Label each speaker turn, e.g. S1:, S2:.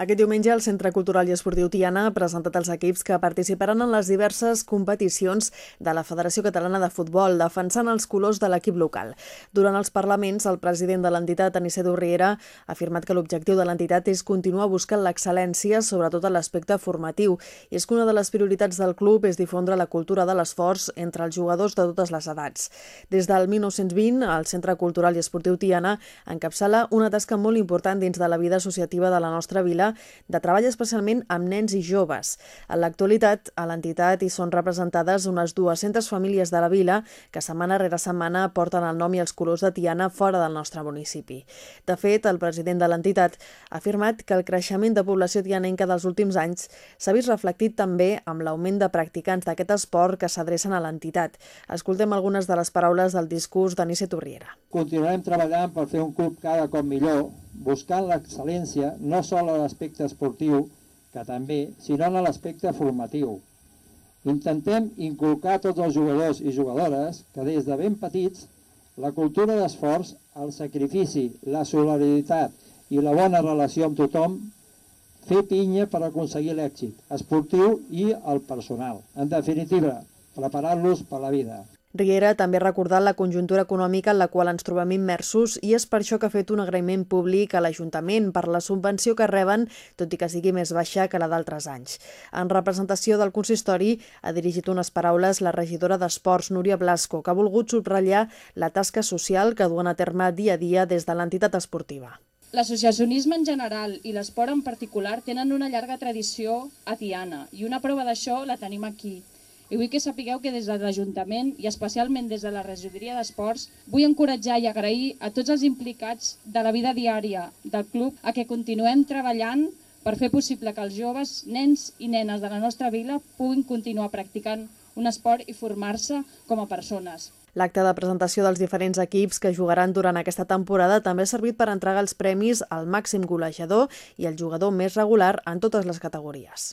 S1: Aquest diumenge el Centre Cultural i Esportiu Tiana ha presentat els equips que participaran en les diverses competicions de la Federació Catalana de Futbol, defensant els colors de l'equip local. Durant els parlaments, el president de l'entitat, Aniceto Riera, ha afirmat que l'objectiu de l'entitat és continuar buscant l'excel·lència, sobretot en l'aspecte formatiu, i és que una de les prioritats del club és difondre la cultura de l'esforç entre els jugadors de totes les edats. Des del 1920, el Centre Cultural i Esportiu Tiana encapçala una tasca molt important dins de la vida associativa de la nostra vila de treball especialment amb nens i joves. En l'actualitat, a l'entitat hi són representades unes 200 famílies de la vila que setmana rere setmana porten el nom i els colors de Tiana fora del nostre municipi. De fet, el president de l'entitat ha afirmat que el creixement de població tianenca dels últims anys s'ha vist reflectit també amb l'augment de practicants d'aquest esport que s'adrecen a l'entitat. Escoltem algunes de les paraules del discurs d'Anice Torriera.
S2: Continuarem treballant per fer un club cada cop millor, buscant l'excel·lència no sols a l'aspecte esportiu, que també, sinó en l'aspecte formatiu. Intentem inculcar a tots els jugadors i jugadores que des de ben petits la cultura d'esforç, el sacrifici, la solidaritat i la bona relació amb tothom fer pinya per aconseguir l'èxit esportiu i el personal. En definitiva, preparar-los per la vida.
S1: Riera també ha recordat la conjuntura econòmica en la qual ens trobem immersos i és per això que ha fet un agraïment públic a l'Ajuntament per la subvenció que reben, tot i que sigui més baixa que la d'altres anys. En representació del consistori ha dirigit unes paraules la regidora d'Esports, Núria Blasco, que ha volgut subratllar la tasca social que duen a terme dia a dia des de l'entitat esportiva.
S3: L'associacionisme en general i l'esport en particular tenen una llarga tradició a Tiana i una prova d'això la tenim aquí. I vull que sapigueu que des de l'Ajuntament i especialment des de la regidoria d'Esports vull encoratjar i agrair a tots els implicats de la vida diària del club a que continuem treballant per fer possible que els joves, nens i nenes de la nostra vila puguin continuar practicant un esport i formar-se com a persones.
S1: L'acte de presentació dels diferents equips que jugaran durant aquesta temporada també ha servit per entregar els premis al màxim golejador i al jugador més regular en totes les categories.